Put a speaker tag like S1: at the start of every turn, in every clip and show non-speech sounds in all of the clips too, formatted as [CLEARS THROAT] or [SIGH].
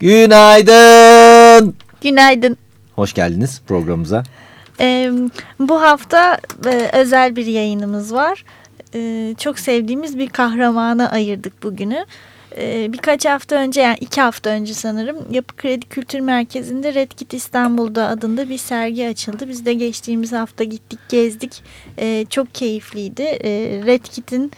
S1: Günaydın.
S2: Günaydın.
S1: Hoş geldiniz programımıza.
S2: Ee, bu hafta e, özel bir yayınımız var. Ee, çok sevdiğimiz bir kahramana ayırdık bugünü. Ee, birkaç hafta önce yani iki hafta önce sanırım Yapı Kredi Kültür Merkezi'nde Red Kit İstanbul'da adında bir sergi açıldı. Biz de geçtiğimiz hafta gittik gezdik. Ee, çok keyifliydi. Ee, Red Kit'in e,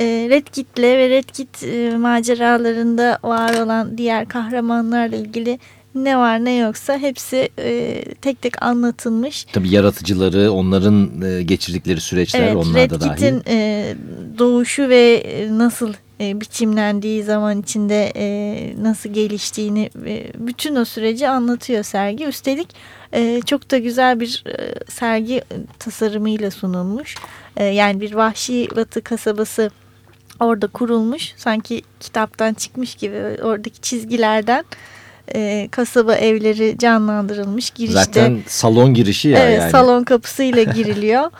S2: Red Kit'le ve Red Kit e, maceralarında var olan diğer kahramanlarla ilgili ne var ne yoksa hepsi e, tek tek anlatılmış.
S1: Tabii yaratıcıları, onların e, geçirdikleri süreçler
S2: evet,
S1: onlar
S2: Red
S1: da dahil.
S2: Kit'in e, doğuşu ve nasıl e, biçimlendiği zaman içinde e, nasıl geliştiğini e, bütün o süreci anlatıyor sergi. Üstelik e, çok da güzel bir e, sergi tasarımıyla sunulmuş. E, yani bir vahşi batı kasabası orada kurulmuş. Sanki kitaptan çıkmış gibi oradaki çizgilerden e, kasaba evleri canlandırılmış. Girişte,
S1: Zaten salon girişi ya
S2: evet,
S1: yani.
S2: Salon kapısıyla [LAUGHS] giriliyor.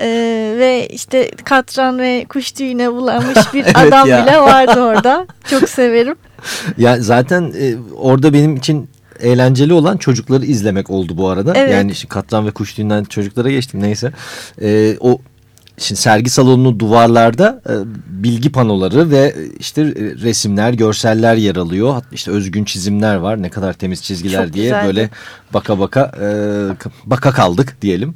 S2: Ee, ve işte katran ve kuş tüyüne bulanmış bir [LAUGHS]
S1: Evet
S2: adam
S1: ya.
S2: bile vardı orada. Çok severim. [LAUGHS]
S1: Ya zaten e, orada benim için eğlenceli olan çocukları izlemek oldu bu arada.
S2: Evet.
S1: Yani işte katran ve kuş düğünden çocuklara geçtim neyse. E, o Şimdi sergi salonunun duvarlarda e, bilgi panoları ve e, işte resimler, görseller yer alıyor. İşte özgün çizimler var. Ne kadar temiz çizgiler
S2: Çok
S1: diye
S2: güzeldi.
S1: böyle baka baka e, baka kaldık diyelim.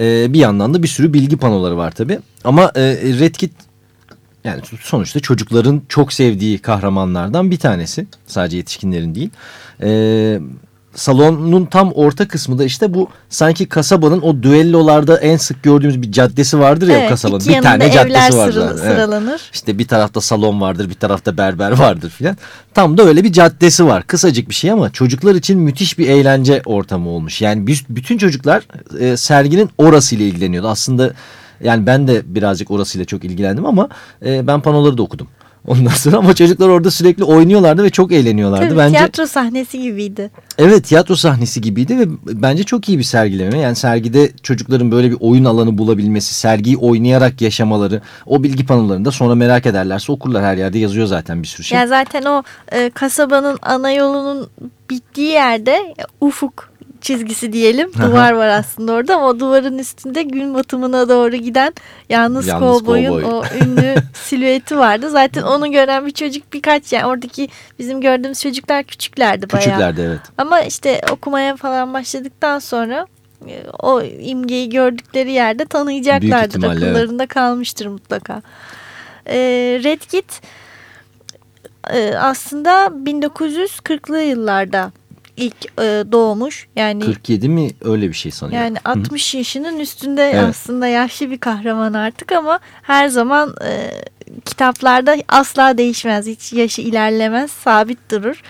S1: E, bir yandan da bir sürü bilgi panoları var tabii. Ama e, Red Kit yani sonuçta çocukların çok sevdiği kahramanlardan bir tanesi. Sadece yetişkinlerin değil. Ee, salonun tam orta kısmı da işte bu sanki kasabanın o düellolarda en sık gördüğümüz bir caddesi vardır ya o
S2: Evet,
S1: kasabanın.
S2: iki
S1: Bir tane caddesi var.
S2: sırala-
S1: zaten. Evet.
S2: sıralanır.
S1: İşte bir tarafta salon vardır bir tarafta berber vardır filan. Tam da öyle bir caddesi var. Kısacık bir şey ama çocuklar için müthiş bir eğlence ortamı olmuş. Yani biz, bütün çocuklar e, serginin orasıyla ilgileniyordu. Aslında yani ben de birazcık orasıyla çok ilgilendim ama e, ben panoları da okudum. Ondan sonra ama çocuklar orada sürekli oynuyorlardı ve çok eğleniyorlardı.
S2: Tabii,
S1: bence
S2: Tiyatro sahnesi gibiydi.
S1: Evet tiyatro sahnesi gibiydi ve bence çok iyi bir sergileme. Yani sergide çocukların böyle bir oyun alanı bulabilmesi, sergiyi oynayarak yaşamaları, o bilgi panolarında sonra merak ederlerse okurlar her yerde yazıyor zaten bir sürü şey.
S2: Yani zaten o e, kasabanın ana yolunun bittiği yerde e, ufuk çizgisi diyelim. Duvar var aslında orada ama o duvarın üstünde gün batımına doğru giden yalnız,
S1: Yalnız
S2: kovboyun
S1: kovboy.
S2: o ünlü [LAUGHS] silüeti vardı. Zaten onu gören bir çocuk birkaç yani oradaki bizim gördüğümüz çocuklar küçüklerdi bayağı.
S1: Küçüklerdi evet.
S2: Ama işte okumaya falan başladıktan sonra e, o imgeyi gördükleri yerde tanıyacaklardır.
S1: ihtimalle,
S2: Akıllarında kalmıştır mutlaka. Ee, Red Kit e, aslında 1940'lı yıllarda ilk e, doğmuş. Yani
S1: 47 mi öyle bir şey sanıyorum.
S2: yani 60 yaşının üstünde
S1: Evet.
S2: aslında yaşlı bir kahraman artık ama her zaman e, kitaplarda asla değişmez. Hiç yaşı ilerlemez, sabit durur.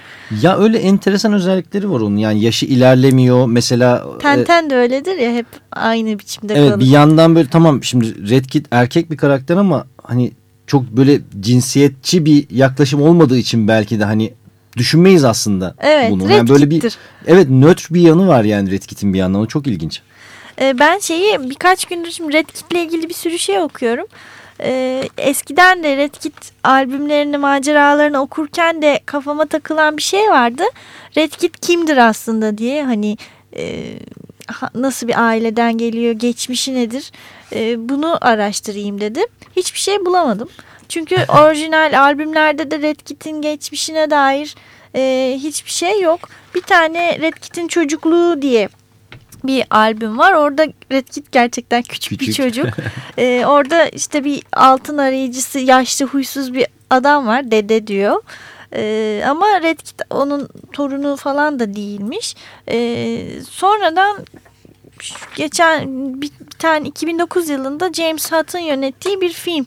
S1: Ya öyle enteresan özellikleri var onun. Yani yaşı ilerlemiyor. Mesela e,
S2: Tenten de öyledir ya hep aynı biçimde
S1: Evet
S2: kalır.
S1: bir yandan böyle tamam şimdi Red Kit erkek bir karakter ama hani çok böyle cinsiyetçi bir yaklaşım olmadığı için belki de hani düşünmeyiz aslında
S2: Evet,
S1: bunu. Yani böyle bir evet nötr bir yanı var yani Red Kit'in bir yandan. O çok ilginç.
S2: Ee, ben şeyi birkaç gündür şimdi Red Kit'le ilgili bir sürü şey okuyorum. Ee, eskiden de Red Kit albümlerini, maceralarını okurken de kafama takılan bir şey vardı. Red Kit kimdir aslında diye hani e, nasıl bir aileden geliyor, geçmişi nedir? E, bunu araştırayım dedim. Hiçbir şey bulamadım. Çünkü [LAUGHS] orijinal albümlerde de Red Kit'in geçmişine dair e, hiçbir şey yok. Bir tane Red Kit'in çocukluğu diye bir albüm var. Orada Red Kit gerçekten küçük, bir
S1: Küçük.
S2: çocuk. [LAUGHS] Ee, orada işte bir altın arayıcısı yaşlı huysuz bir adam var. Dede diyor. Ee, ama Red Kit onun torunu falan da değilmiş. Ee, sonradan geçen bir, bir tane 2009 yılında James Hutt'ın yönettiği bir film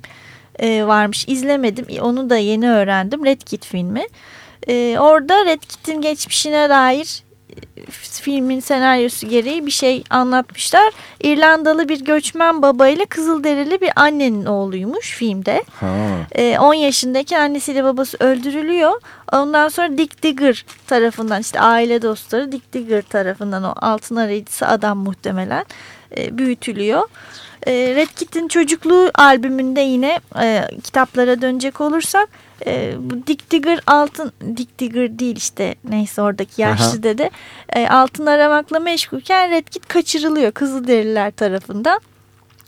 S2: e, varmış. İzlemedim. Onu da yeni öğrendim. Red Kit filmi. E, orada Red Kit'in geçmişine dair e, filmin senaryosu gereği bir şey anlatmışlar. İrlandalı bir göçmen babayla Kızılderili bir annenin oğluymuş filmde.
S1: Ha.
S2: E, 10 yaşındaki annesiyle babası öldürülüyor. Ondan sonra Dick Digger tarafından işte aile dostları Dick Digger tarafından o altın arayıcısı adam muhtemelen e, büyütülüyor. E, Red Kit'in çocukluğu albümünde yine e, kitaplara dönecek olursak e, bu Dick Digger altın Dick Digger değil işte neyse oradaki yaşlı
S1: Aha.
S2: dede e, altın aramakla meşgulken Red Kit kaçırılıyor Kızılderililer tarafından.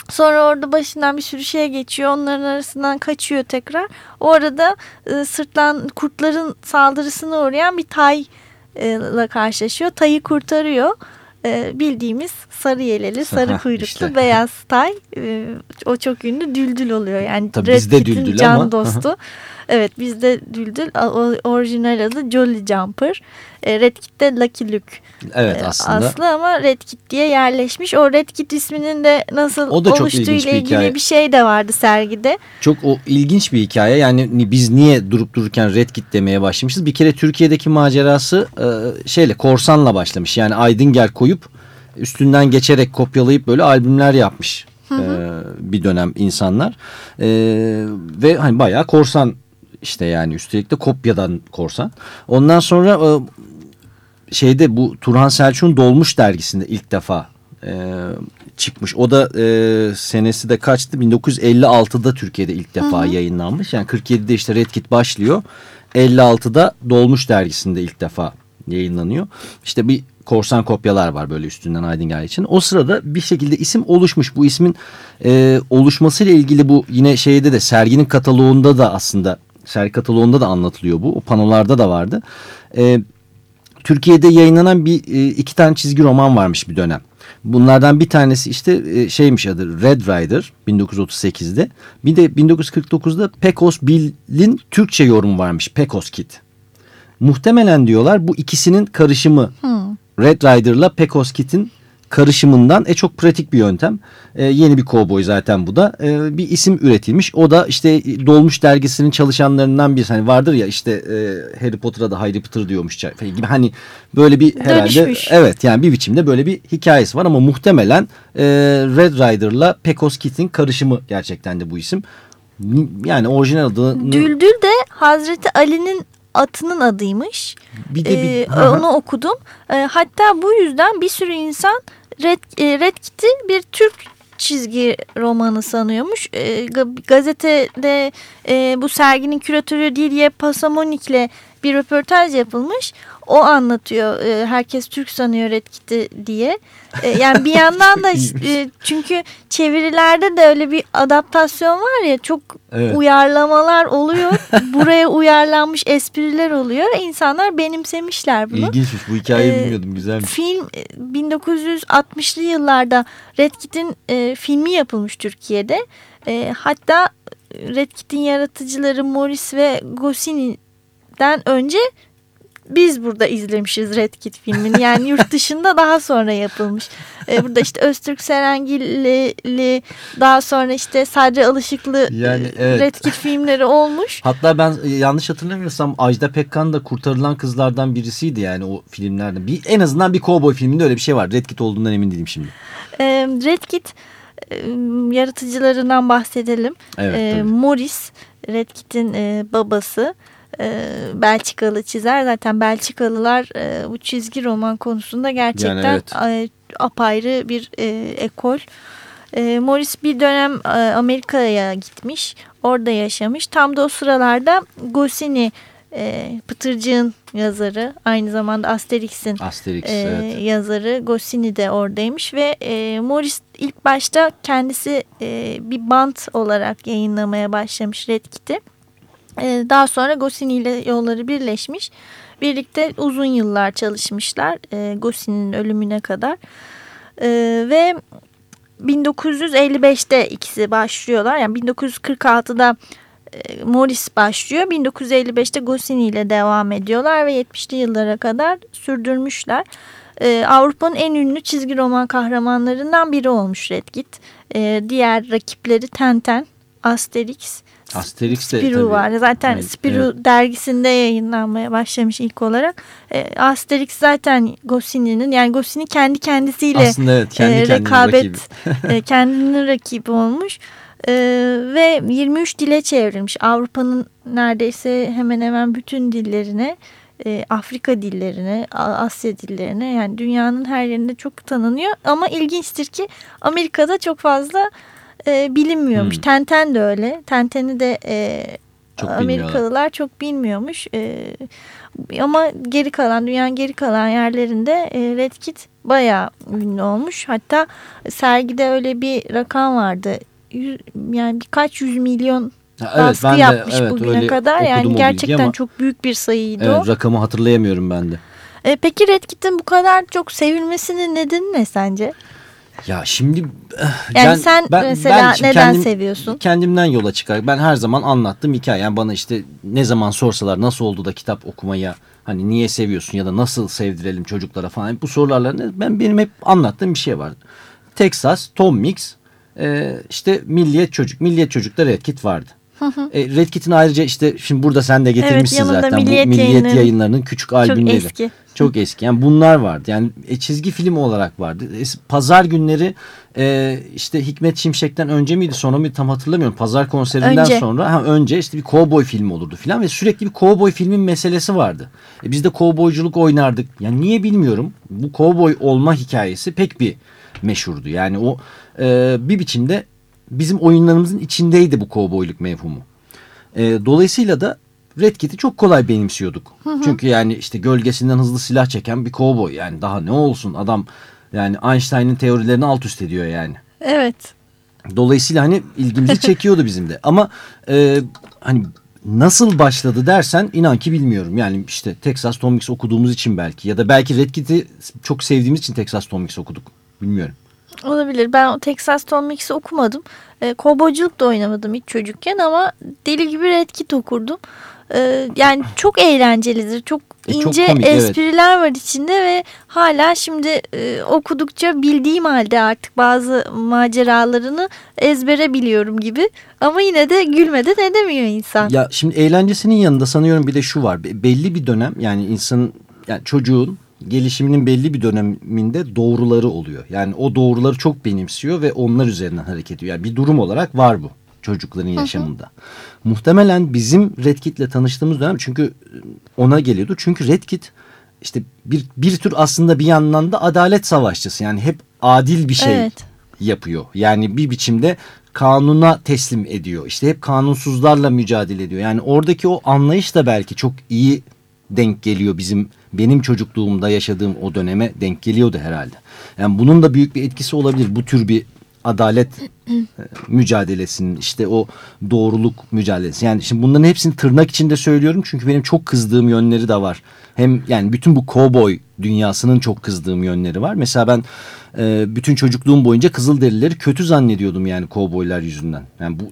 S2: Sonra orada başından bir sürü şey geçiyor. Onların arasından kaçıyor tekrar. O arada e, sırtlan kurtların saldırısına uğrayan bir tayla karşılaşıyor. Tayı kurtarıyor. E, bildiğimiz sarı yeleli, sarı kuyruklu
S1: işte. [LAUGHS]
S2: beyaz tay. E, o çok ünlü düldül oluyor. Yani
S1: Tabii
S2: Red
S1: bizde düldül
S2: can
S1: ama.
S2: dostu. Evet bizde düldül. Orijinal adı Jolly Jumper. E, Red Kit'te Lucky Luke.
S1: Evet
S2: e,
S1: aslında.
S2: Aslı ama Red Kit diye yerleşmiş. O Red Kit isminin de nasıl
S1: O da çok
S2: oluştuğuyla
S1: ilginç bir
S2: ilgili
S1: hikaye.
S2: bir şey de vardı sergide.
S1: Çok o ilginç bir hikaye. Yani ni- biz niye durup dururken Red Kit demeye başlamışız? Bir kere Türkiye'deki macerası e, şeyle korsanla başlamış. Yani Aydınger koyup üstünden geçerek kopyalayıp böyle albümler yapmış e, bir dönem insanlar. E, ve hani bayağı korsan işte yani üstelik de kopyadan korsan. Ondan sonra e, şeyde bu Turhan Selçuk'un Dolmuş dergisinde ilk defa e, çıkmış. O da e, senesi de kaçtı? 1956'da Türkiye'de ilk defa yayınlanmış. Yani 47'de işte Red Kit başlıyor. 56'da Dolmuş dergisinde ilk defa yayınlanıyor. İşte bir korsan kopyalar var böyle üstünden Aydınger için. O sırada bir şekilde isim oluşmuş. Bu ismin e, oluşmasıyla ilgili bu yine şeyde de serginin kataloğunda da aslında sergi kataloğunda da anlatılıyor bu. O panolarda da vardı. E, Türkiye'de yayınlanan bir e, iki tane çizgi roman varmış bir dönem. Bunlardan bir tanesi işte e, şeymiş adı Red Rider 1938'de. Bir de 1949'da Pecos Bill'in Türkçe yorumu varmış Pecos Kid. Muhtemelen diyorlar bu ikisinin karışımı Red Rider'la Pecos Kid'in karışımından e çok pratik bir yöntem. E, yeni bir kovboy zaten bu da. E, bir isim üretilmiş. O da işte Dolmuş dergisinin çalışanlarından birisi. Hani vardır ya işte e, Harry Potter'a da Harry Potter diyormuş gibi. Hani böyle bir herhalde
S2: Dönüşmüş.
S1: evet yani bir biçimde böyle bir hikayesi var ama muhtemelen e, Red Rider'la Pecos Kid'in karışımı gerçekten de bu isim. Yani orijinal adını
S2: Düldül de Hazreti Ali'nin atının adıymış.
S1: bir de bir,
S2: Ee, onu okudum. Ee, hatta bu yüzden bir sürü insan Red, e, Red Kit'i bir Türk çizgi romanı sanıyormuş. Ga- gazetede e, bu serginin küratörü Dilye Pasamonik'le bir röportaj yapılmış. O anlatıyor. e, herkes Türk sanıyor Red Kit'i diye. E, yani bir yandan da [LAUGHS] e, çünkü çevirilerde de öyle bir adaptasyon var ya çok
S1: Evet.
S2: uyarlamalar oluyor. [LAUGHS] Buraya uyarlanmış espriler oluyor. İnsanlar benimsemişler bunu.
S1: İlginçmiş bu hikayeyi
S2: Ee,
S1: bilmiyordum güzelmiş.
S2: Film e, 1960'lı yıllarda Red Kit'in e, filmi yapılmış Türkiye'de. E, hatta Red Kit'in yaratıcıları Morris ve Goscinny'den önce biz burada izlemişiz Red Kit filmini. Yani yurt [LAUGHS] dışında daha sonra yapılmış. E, burada işte Öztürk Serengilli daha sonra işte Sadri Alışıklı
S1: Yani
S2: e,
S1: evet.
S2: Red Kit filmleri olmuş. [LAUGHS]
S1: Hatta ben e, yanlış hatırlamıyorsam Ajda Pekkan da kurtarılan kızlardan birisiydi yani o filmlerde. Bir, en azından bir kovboy filminde öyle bir şey var. Red Kit olduğundan emin değilim şimdi.
S2: E, Red Kit e, yaratıcılarından bahsedelim.
S1: Evet
S2: E,
S1: tabii.
S2: Morris Red Kit'in e, babası e, Belçikalı çizer. Zaten Belçikalılar e, bu çizgi roman konusunda gerçekten
S1: evet.
S2: e, apayrı bir e, ekol. E, Morris bir dönem e, Amerika'ya gitmiş. Orada yaşamış. Tam da o sıralarda Goscinny e, Pıtırcık'ın yazarı. Aynı zamanda Asterix'in
S1: Asterix
S2: e,
S1: evet.
S2: yazarı Goscinny de oradaymış ve e, Morris ilk başta kendisi e, bir bant olarak yayınlamaya başlamış Red Kit'i. E, daha sonra Goscinny ile yolları birleşmiş. Birlikte uzun yıllar çalışmışlar e, Goscinny'nin ölümüne kadar. E, ve 1955'te ikisi başlıyorlar. Yani 1946'da e, Morris başlıyor. 1955'te Goscinny ile devam ediyorlar ve 70'li yıllara kadar sürdürmüşler. E, Avrupa'nın en ünlü çizgi roman kahramanlarından biri olmuş Red Kit. E, diğer rakipleri Tenten, Asterix
S1: de
S2: Spirou
S1: tabii.
S2: var. Zaten
S1: Evet,
S2: Spirou dergisinde yayınlanmaya başlamış ilk olarak. E, Asterix zaten Goscinny'nin yani Goscinny kendi kendisiyle
S1: Aslında evet kendi
S2: e, rekabet
S1: rakibi.
S2: e, [LAUGHS] kendinin rakibi olmuş. E, ve 23 dile çevrilmiş. Avrupa'nın neredeyse hemen hemen bütün dillerine, e, Afrika dillerine, Asya dillerine yani dünyanın her yerinde çok tanınıyor. Ama ilginçtir ki Amerika'da çok fazla e, bilinmiyormuş.
S1: Hmm.
S2: Tenten de öyle. Tenten'i de e,
S1: Çok.
S2: Amerikalılar çok bilmiyormuş. E, ama geri kalan dünyanın geri kalan yerlerinde e, Red Kit bayağı ünlü olmuş. Hatta sergide öyle bir rakam vardı. Yüz- yani birkaç yüz milyon
S1: Ha,
S2: baskı yapmış bugüne
S1: öyle
S2: kadar.
S1: okudum o
S2: Yani gerçekten
S1: ama,
S2: çok büyük bir sayıydı
S1: evet,
S2: o.
S1: rakamı hatırlayamıyorum ben de.
S2: E, peki Red Kit'in bu kadar çok sevilmesinin nedeni ne sence?
S1: Ya şimdi eh,
S2: Yani
S1: ben-
S2: sen
S1: ben-
S2: mesela
S1: ben
S2: neden
S1: kendim-
S2: seviyorsun?
S1: Kendimden yola çıkarak ben her zaman anlattığım hikaye. Yani bana işte ne zaman sorsalar nasıl oldu da kitap okumaya hani niye seviyorsun ya da nasıl sevdirelim çocuklara falan bu sorularla ben benim hep anlattığım bir şey vardı. Texas, Tom Mix, e, işte Milliyet Çocuk. Milliyet Çocuk'ta Red Kit vardı. E, Red Kit'in ayrıca işte şimdi burada sen de getirmişsin
S2: yanında
S1: zaten
S2: Milliyet
S1: bu Milliyet
S2: Yayınları'nın
S1: yayınlarının küçük albümleri.
S2: eski.
S1: Çok eski. Yani bunlar vardı. Yani e, çizgi film olarak vardı. Es- Pazar günleri e, işte Hikmet Şimşek'ten önce miydi sonra mıydı tam hatırlamıyorum. Pazar konserinden
S2: Önce.
S1: sonra ha, önce işte bir kovboy filmi olurdu filan ve sürekli bir kovboy filmin meselesi vardı. E, biz de kovboyculuk oynardık. Yani niye bilmiyorum. Bu kovboy olma hikayesi pek bir meşhurdu. Yani o e, bir biçimde bizim oyunlarımızın içindeydi bu kovboyluk mevhumu. E, dolayısıyla da Red Kit'i çok kolay benimsiyorduk. Çünkü yani işte gölgesinden hızlı silah çeken bir kovboy yani daha ne olsun adam yani Einstein'ın teorilerini alt üst ediyor yani.
S2: Evet.
S1: Dolayısıyla hani ilgimizi [LAUGHS] çekiyordu bizim de. Ama e, hani nasıl başladı dersen inan ki bilmiyorum. Yani işte Texas Tom Mix okuduğumuz için belki ya da belki Red Kit'i çok sevdiğimiz için Texas Tom Mix okuduk. Bilmiyorum.
S2: Olabilir. Ben Texas Tom Mix'i okumadım. E, kovboyculuk da oynamadım ilk çocukken ama deli gibi Red Kit okurdum. E, yani çok eğlencelidir. Çok
S1: E, çok
S2: ince
S1: komik, evet.
S2: espriler var içinde ve hala şimdi e, okudukça bildiğim halde artık bazı maceralarını ezbere biliyorum gibi. Ama yine de gülmeden edemiyor insan.
S1: Ya şimdi eğlencesinin yanında sanıyorum bir de şu var. Be- Belli bir dönem yani insanın yani çocuğun gelişiminin belli bir döneminde doğruları oluyor. Yani o doğruları çok benimsiyor ve onlar üzerinden hareket ediyor. Yani bir durum olarak var bu çocukların yaşamında. Muhtemelen bizim Red Kit'le tanıştığımız dönem çünkü ona geliyordu. Çünkü Red Kit işte bir, bir tür aslında bir yandan da adalet savaşçısı. Yani hep adil bir şey
S2: Evet.
S1: yapıyor. Yani bir biçimde kanuna teslim ediyor. İşte hep kanunsuzlarla mücadele ediyor. Yani oradaki o anlayış da belki çok iyi denk geliyor bizim benim çocukluğumda yaşadığım o döneme denk geliyordu herhalde. Yani bunun da büyük bir etkisi olabilir. Bu tür bir adalet e, mücadelesinin işte o doğruluk mücadelesi. Yani şimdi bunların hepsini tırnak içinde söylüyorum çünkü benim çok kızdığım yönleri de var. Hem yani bütün bu cowboy dünyasının çok kızdığım yönleri var. Mesela ben e, bütün çocukluğum boyunca Kızılderilileri kötü zannediyordum yani kovboylar yüzünden. Yani bu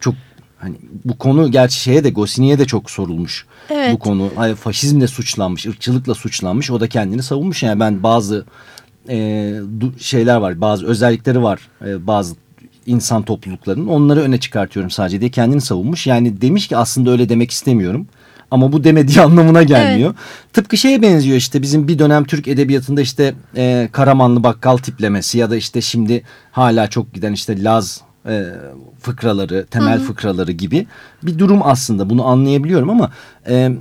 S1: çok hani bu konu gerçi şeye de Goscinny'e de çok sorulmuş.
S2: Evet.
S1: Bu konu hani faşizmle suçlanmış, ırkçılıkla suçlanmış. O da kendini savunmuş. Yani ben bazı e, şeyler var, bazı özellikleri var e, bazı insan topluluklarının. Onları öne çıkartıyorum sadece diye kendini savunmuş. Yani demiş ki aslında öyle demek istemiyorum. Ama bu demediği [LAUGHS] anlamına gelmiyor. Tıpkı şeye benziyor işte bizim bir dönem Türk edebiyatında işte e, Karamanlı bakkal tiplemesi ya da işte şimdi hala çok giden işte Laz e, fıkraları, temel fıkraları gibi bir durum aslında. Bunu anlayabiliyorum ama e,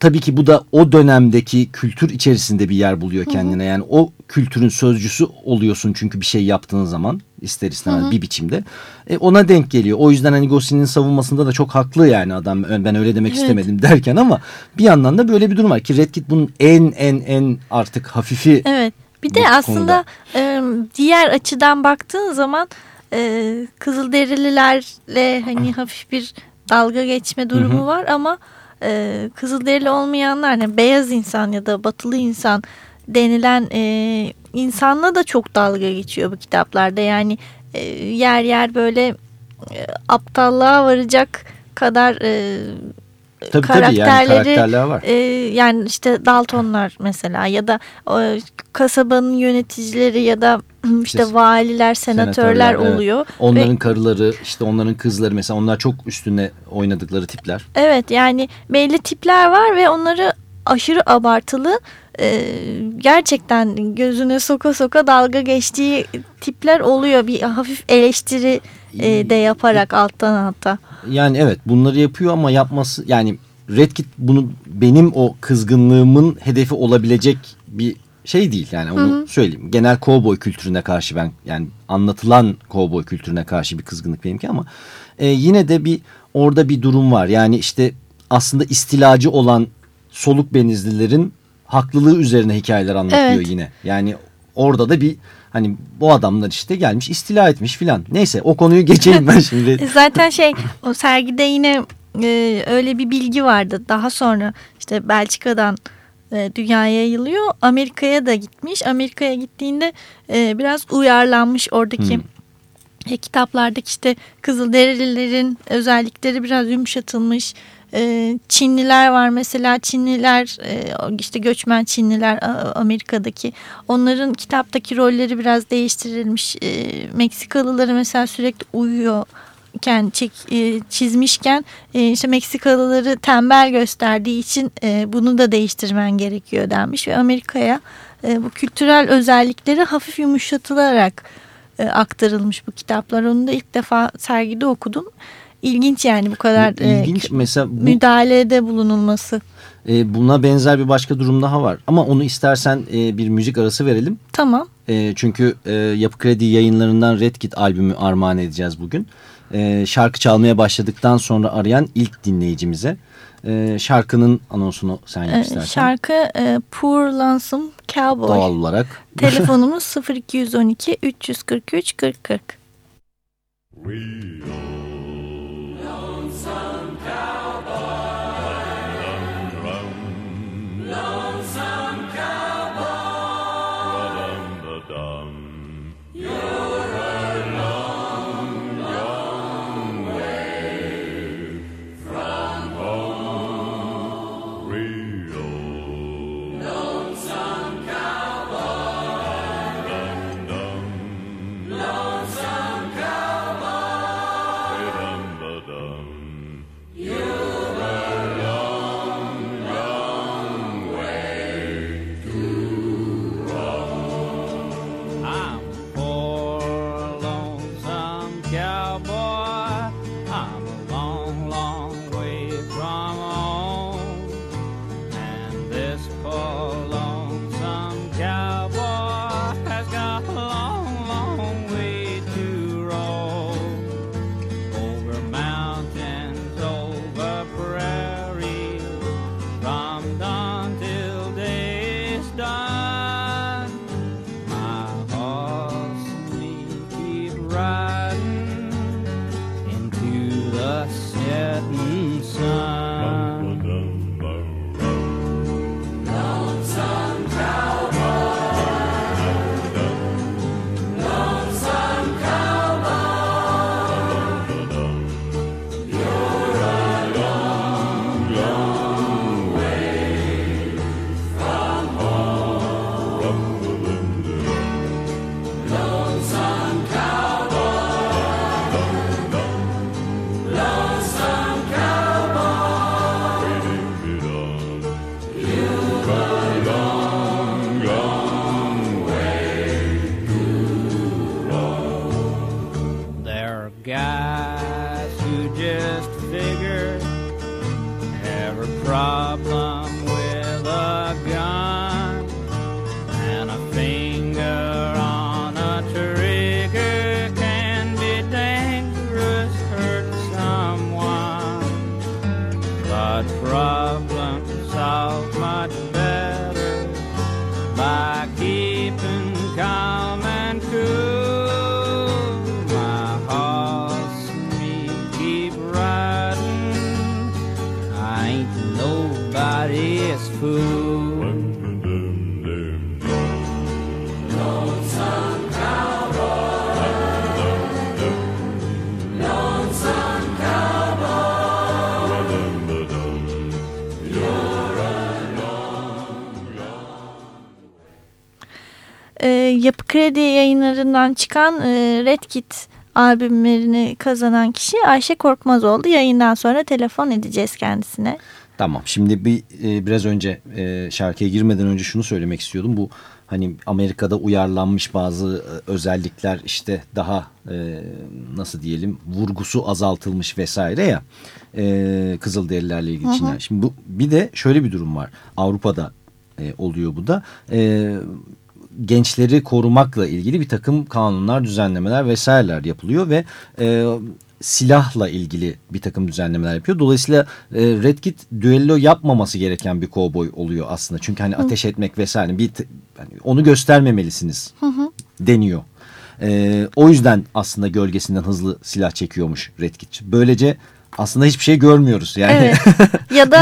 S1: tabii ki bu da o dönemdeki kültür içerisinde bir yer buluyor kendine. Yani o kültürün sözcüsü oluyorsun çünkü bir şey yaptığın zaman ister istemez bir biçimde. E, ona denk geliyor. O yüzden hani Goscinny'nin savunmasında da çok haklı yani adam ben öyle demek
S2: Evet.
S1: istemedim derken ama bir yandan da böyle bir durum var ki Red Kit bunun en en en artık hafifi.
S2: Evet. Bir de
S1: konuda.
S2: aslında e, diğer açıdan baktığın zaman e, Kızılderililerle hani hafif bir dalga geçme durumu var ama e, Kızılderili olmayanlar yani beyaz insan ya da batılı insan denilen e, insanla da çok dalga geçiyor bu kitaplarda. Yani e, yer yer böyle e, aptallığa varacak kadar e,
S1: Tabii tabii yani
S2: karakterleri
S1: karakterler var.
S2: e, yani işte Daltonlar mesela ya da e, kasabanın yöneticileri ya da [CLEARS THROAT] işte valiler, senatörler,
S1: senatörler, evet.
S2: oluyor.
S1: Onların
S2: Ve-
S1: karıları işte onların kızları mesela onlar çok üstüne oynadıkları tipler.
S2: Evet yani belli tipler var ve onları aşırı abartılı e, gerçekten gözüne soka soka dalga geçtiği tipler oluyor. Bir hafif eleştiri e, de yaparak alttan alta.
S1: Yani evet bunları yapıyor ama yapması yani Red Kit bunu benim o kızgınlığımın hedefi olabilecek bir şey değil yani onu söyleyeyim. Genel kovboy kültürüne karşı ben yani anlatılan kovboy kültürüne karşı bir kızgınlık benimki ama e, yine de bir orada bir durum var. Yani işte aslında istilacı olan soluk benizlilerin haklılığı üzerine hikayeler anlatıyor
S2: Evet.
S1: yine. Yani orada da bir hani bu adamlar işte gelmiş istila etmiş filan. Neyse o konuyu geçeyim ben [LAUGHS] şimdi.
S2: E, Zaten şey o sergide yine e, öyle bir bilgi vardı. Daha sonra işte Belçika'dan e, dünyaya yayılıyor. Amerika'ya da gitmiş. Amerika'ya gittiğinde e, biraz uyarlanmış oradaki
S1: Hmm.
S2: E, kitaplardaki işte Kızılderililerin özellikleri biraz yumuşatılmış. E, Çinliler var mesela Çinliler e, işte göçmen Çinliler Amerika'daki onların kitaptaki rolleri biraz değiştirilmiş. E, Meksikalıları mesela sürekli uyuyorken çek, e, çizmişken e, işte Meksikalıları tembel gösterdiği için e, bunu da değiştirmen gerekiyor denmiş ve Amerika'ya e, bu kültürel özellikleri hafif yumuşatılarak e, aktarılmış bu kitaplar. Onu da ilk defa sergide okudum. İlginç yani bu kadar e,
S1: İlginç mesela bu,
S2: müdahalede bulunulması.
S1: e, buna benzer bir başka durum daha var. Ama onu istersen e, bir müzik arası verelim.
S2: Tamam.
S1: E, çünkü e, Yapı Kredi yayınlarından Red Kit albümü armağan edeceğiz bugün. E, şarkı çalmaya başladıktan sonra arayan ilk dinleyicimize. E, şarkının anonsunu sen yap
S2: E,
S1: istersen.
S2: şarkı e, Poor Lonesome Cowboy.
S1: Doğal olarak. [LAUGHS]
S2: Telefonumuz 0212 343 40 40.
S3: lonesome keep riding. I ain't nobody's fool.
S2: Ee, Yapı Kredi yayınlarından çıkan e, Red Kit albümlerini kazanan kişi Ayşe Korkmaz oldu. Yayından sonra telefon edeceğiz kendisine.
S1: Tamam şimdi bir e, biraz önce e, şarkıya girmeden önce şunu söylemek istiyordum. Bu hani Amerika'da uyarlanmış bazı e, özellikler işte daha e, nasıl diyelim vurgusu azaltılmış vesaire ya e, Kızılderililerle ilgili. Hı. Şimdi bu bir de şöyle bir durum var. Avrupa'da e, oluyor bu da. E, gençleri korumakla ilgili bir takım kanunlar, düzenlemeler vesaireler yapılıyor ve e, silahla ilgili bir takım düzenlemeler yapıyor. Dolayısıyla e, Red Kit düello yapmaması gereken bir kovboy oluyor aslında. Çünkü hani hı. ateş etmek vesaire bir yani onu göstermemelisiniz hı hı. deniyor. E, o yüzden aslında gölgesinden hızlı silah çekiyormuş Red Kit. Böylece aslında hiçbir şey görmüyoruz yani. Evet. [LAUGHS]
S2: Ya da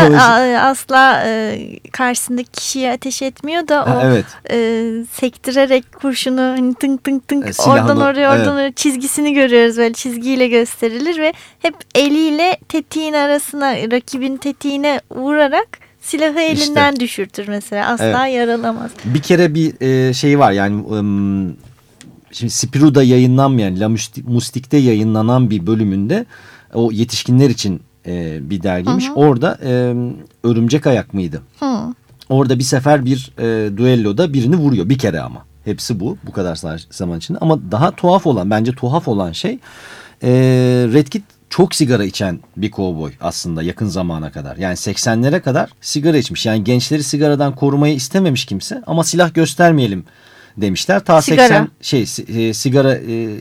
S2: asla e, karşısındaki kişiye ateş etmiyor da o ha, evet. e, sektirerek kurşunu hani tınk tınk tınk e, oradan oraya oradan evet. oraya çizgisini görüyoruz böyle çizgiyle gösterilir ve hep eliyle tetiğin arasına rakibin tetiğine vurarak silahı elinden işte. düşürtür mesela asla evet. yaralamaz.
S1: Bir kere bir e, şey var yani um, şimdi Spiru'da yayınlanmayan La Mustik'te yayınlanan bir bölümünde o yetişkinler için e, bir dergiymiş. Hı hı. Orada e, örümcek ayak mıydı? Hı. Orada bir sefer bir e, duelloda birini vuruyor bir kere ama. Hepsi bu bu kadar zaman içinde. Ama daha tuhaf olan bence tuhaf olan şey e, Red Kit çok sigara içen bir kovboy aslında yakın zamana kadar. Yani 80'lere kadar sigara içmiş. Yani gençleri sigaradan korumayı istememiş kimse ama silah göstermeyelim demişler. Ta sigara. 80 şey e, sigara e,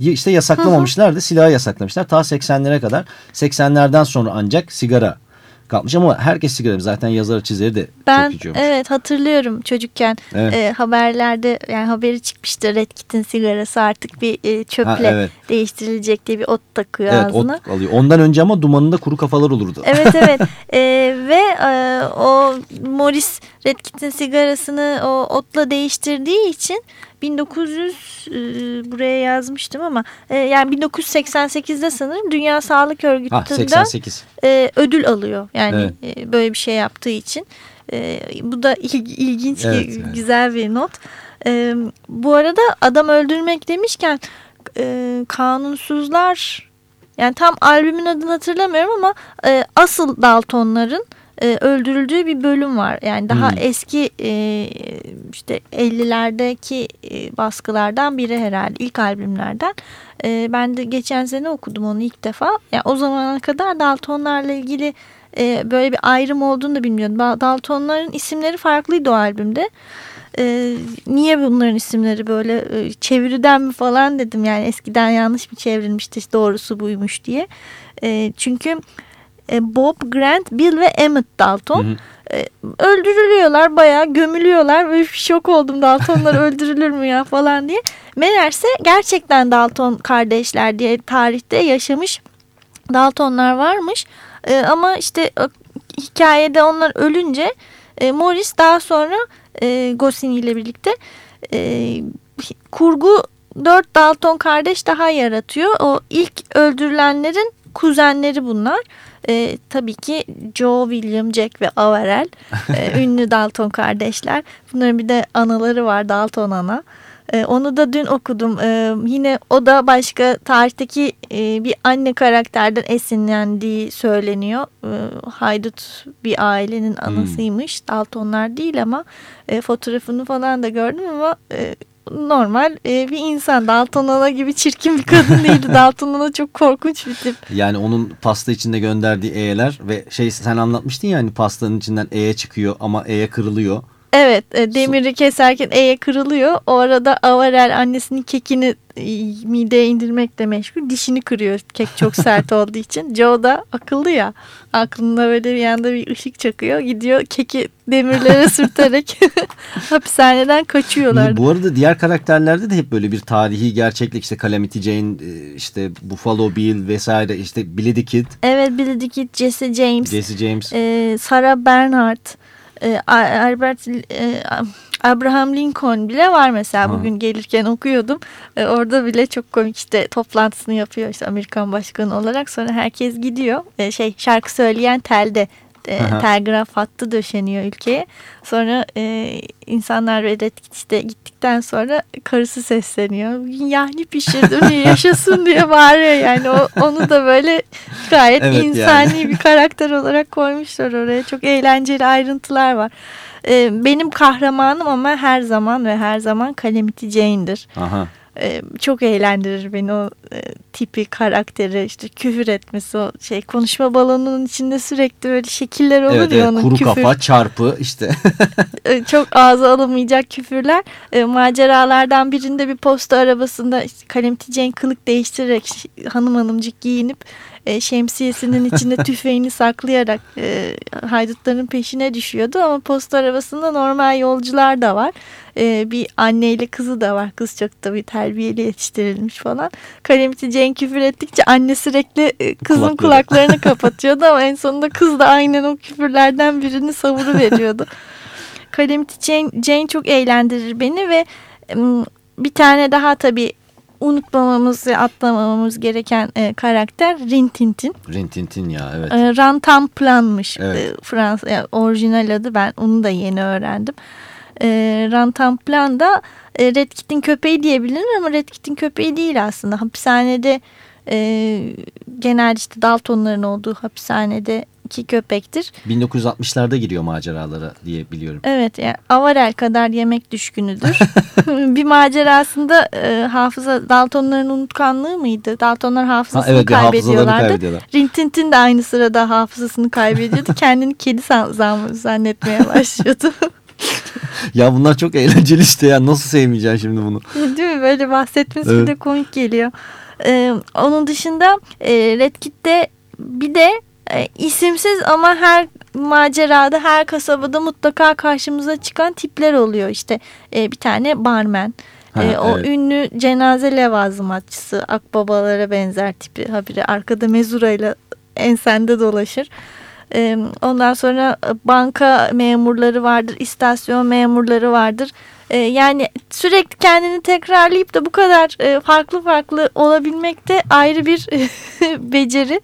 S1: işte yasaklamamışlar da silahı yasaklamışlar. Ta 80'lere kadar 80'lerden sonra ancak sigara kalmış ama herkes sigara zaten yazarı çizeri de
S2: ben,
S1: çok içiyormuş.
S2: Evet hatırlıyorum çocukken evet. e, haberlerde yani haberi çıkmıştı Red Kit'in sigarası artık bir e, çöple ha, evet. değiştirilecek diye bir ot takıyor evet, ağzına.
S1: Ot alıyor. Ondan önce ama dumanında kuru kafalar olurdu.
S2: Evet [LAUGHS] evet e, ve e, o Morris Red Kit'in sigarasını o otla değiştirdiği için 1900 e, buraya yazmıştım ama e, yani 1988'de sanırım Dünya Sağlık Örgütü'nden e, ödül alıyor. Yani evet. e, böyle bir şey yaptığı için. E, bu da il, ilginç, evet, evet. güzel bir not. E, bu arada adam öldürmek demişken e, kanunsuzlar yani tam albümün adını hatırlamıyorum ama e, asıl Daltonların e, öldürüldüğü bir bölüm var. Yani daha hmm. eski e, işte 50'lerdeki e, baskılardan biri herhalde ilk albümlerden. E, ben de geçen sene okudum onu ilk defa. Yani o zamana kadar Daltonlarla ilgili e, böyle bir ayrım olduğunu da bilmiyordum. Daltonların isimleri farklıydı o albümde. E, niye bunların isimleri böyle e, çeviriden mi falan dedim. Yani eskiden yanlış mı çevrilmişti doğrusu buymuş diye. E, çünkü e, Bob, Grant, Bill ve Emmett Dalton. Hı hı. E, öldürülüyorlar bayağı gömülüyorlar. Böyle şok oldum Daltonlar [LAUGHS] öldürülür mü ya falan diye. Meğerse gerçekten Dalton kardeşler diye tarihte yaşamış Daltonlar varmış. E, ama işte hikayede onlar ölünce Morris daha sonra Goscinny ile birlikte kurgu dört Dalton kardeş daha yaratıyor. O ilk öldürülenlerin kuzenleri bunlar. E, tabii ki Joe, William, Jack ve Averell e, [LAUGHS] ünlü Dalton kardeşler. Bunların bir de anaları var Dalton ana. E, onu da dün okudum. E, yine o da başka tarihteki e, bir anne karakterden esinlendiği söyleniyor. E, haydut bir ailenin anasıymış. Hmm. Daltonlar değil ama e, fotoğrafını falan da gördüm ama e, normal e, bir insan. Dalton Ana gibi çirkin bir kadın değildi. [LAUGHS] Dalton Ana çok korkunç bir tip.
S1: Yani onun pasta içinde gönderdiği E'ler ve şey sen anlatmıştın ya hani pastanın içinden E'ye çıkıyor ama E'ye kırılıyor.
S2: Evet e, demiri keserken E'ye kırılıyor. O arada Avarel annesinin kekini e, mideye indirmekle meşgul. Dişini kırıyor kek çok [LAUGHS] sert olduğu için. Joe da akıllı ya. Aklında böyle bir yanda bir ışık çakıyor. Gidiyor keki demirlere [LAUGHS] sürterek [LAUGHS] hapishaneden kaçıyorlar.
S1: Bu arada diğer karakterlerde de hep böyle bir tarihi gerçeklik işte Calamity Jane, e, işte Buffalo Bill vesaire işte Billy the Kid.
S2: Evet Billy the Kid, Jesse James.
S1: Jesse James.
S2: E, Sarah Bernhardt e, Albert e, Abraham Lincoln bile var mesela ha. bugün gelirken okuyordum. E, orada bile çok komik işte toplantısını yapıyor işte Amerikan başkanı olarak sonra herkes gidiyor. E, şey şarkı söyleyen telde e, telgraf hattı döşeniyor ülkeye. Sonra e, insanlar Red Kit işte gittikten sonra karısı sesleniyor. Yani pişirdim [LAUGHS] yaşasın diye bağırıyor yani. O, onu da böyle gayet
S1: Evet
S2: insani
S1: yani.
S2: bir karakter olarak koymuşlar oraya. Çok eğlenceli ayrıntılar var. E, benim kahramanım ama her zaman ve her zaman Calamity Jane'dir.
S1: Aha.
S2: Ee, çok eğlendirir beni o e, tipi karakteri işte küfür etmesi o şey konuşma balonunun içinde sürekli böyle şekiller olur
S1: Evet,
S2: ya
S1: evet
S2: onun
S1: kuru
S2: küfür
S1: kafa çarpı işte. [LAUGHS]
S2: e, çok ağza alamayacak küfürler E, maceralardan birinde bir posta arabasında işte Calamity Jane kılık değiştirerek hanım hanımcık giyinip e, şemsiyesinin içinde [LAUGHS] tüfeğini saklayarak e, haydutların peşine düşüyordu ama posta arabasında normal yolcular da var. E, bir anneyle kızı da var. Kız çok tabii terbiyeli yetiştirilmiş falan. Calamity Jane küfür ettikçe anne sürekli e, kızın
S1: Kulakları.
S2: kulaklarını [LAUGHS] kapatıyordu ama en sonunda kız da aynen o küfürlerden birini savuru veriyordu. Calamity Jane, Jane çok eğlendirir beni ve bir tane daha tabii unutmamamız ve atlamamamız gereken e, karakter Rin Tin Tin.
S1: Rintintin ya evet.
S2: E, Rantanplan'mış
S1: Evet.
S2: e, Fransa yani orijinal adı ben onu da yeni öğrendim. E, Rantanplan da e, Red Kit'in köpeği diyebilinir ama Red Kit'in köpeği değil aslında. Hapishanede e, genel işte Daltonların olduğu hapishanede iki köpektir.
S1: 1960'larda giriyor maceralara diye biliyorum.
S2: Evet yani Avarel kadar yemek düşkünüdür. [LAUGHS] bir macerasında e, hafıza Daltonların unutkanlığı mıydı? Daltonlar
S1: Ha,
S2: hafızasını
S1: evet bir hafızalarını
S2: kaybediyorlardı.
S1: kaybediyorlar.
S2: Rintintin de aynı sırada hafızasını kaybediyordu. [LAUGHS] Kendini kedi zannetmeye başlıyordu. [LAUGHS]
S1: Ya bunlar çok eğlenceli işte ya nasıl sevmeyeceksin şimdi bunu.
S2: Değil mi? Böyle bahsetmesi
S1: Evet.
S2: de komik geliyor. Ee, onun dışında e, Red Kit'te bir de e, isimsiz ama her macerada her kasabada mutlaka karşımıza çıkan tipler oluyor. İşte e, bir tane barmen.
S1: Ha,
S2: E, o
S1: evet.
S2: ünlü cenaze levazımatçısı akbabalara benzer tipi habire arkada mezurayla ensende dolaşır. E, ondan sonra banka memurları vardır, istasyon memurları vardır. E, yani sürekli kendini tekrarlayıp da bu kadar e, farklı farklı olabilmek de ayrı bir [LAUGHS] beceri.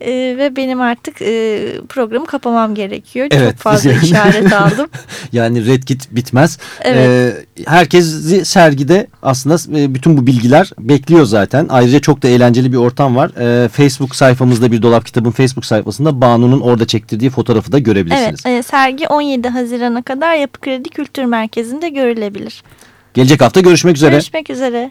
S2: E, ve benim artık e, programı kapamam gerekiyor.
S1: Evet,
S2: Çok fazla
S1: yani-
S2: işaret [LAUGHS] aldım.
S1: Yani Red Kit bitmez.
S2: Evet.
S1: Ee, herkesi sergide aslında e, bütün bu bilgiler bekliyor zaten. Ayrıca çok da eğlenceli bir ortam var. Ee, Facebook sayfamızda bir dolap kitabın Facebook sayfasında Banu'nun orada çektirdiği fotoğrafı da görebilirsiniz.
S2: Evet, e, sergi 17 Haziran'a kadar Yapı Kredi Kültür Merkezi'nde görülebilir.
S1: Gelecek hafta görüşmek üzere.
S2: Görüşmek üzere.